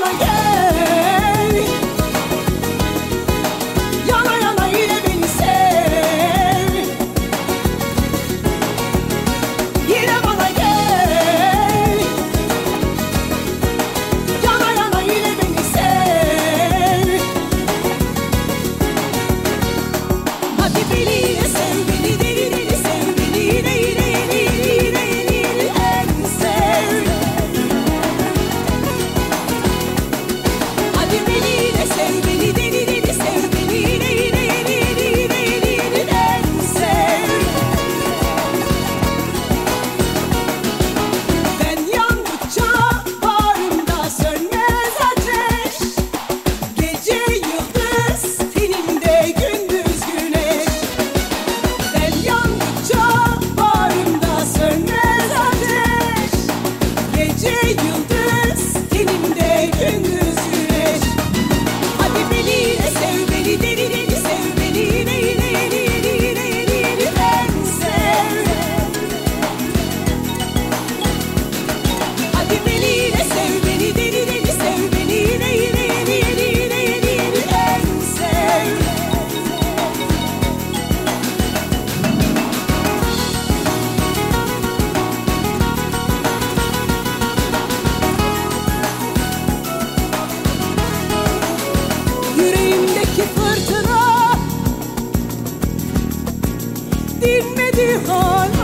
follow you. hear you. Dinmedi hala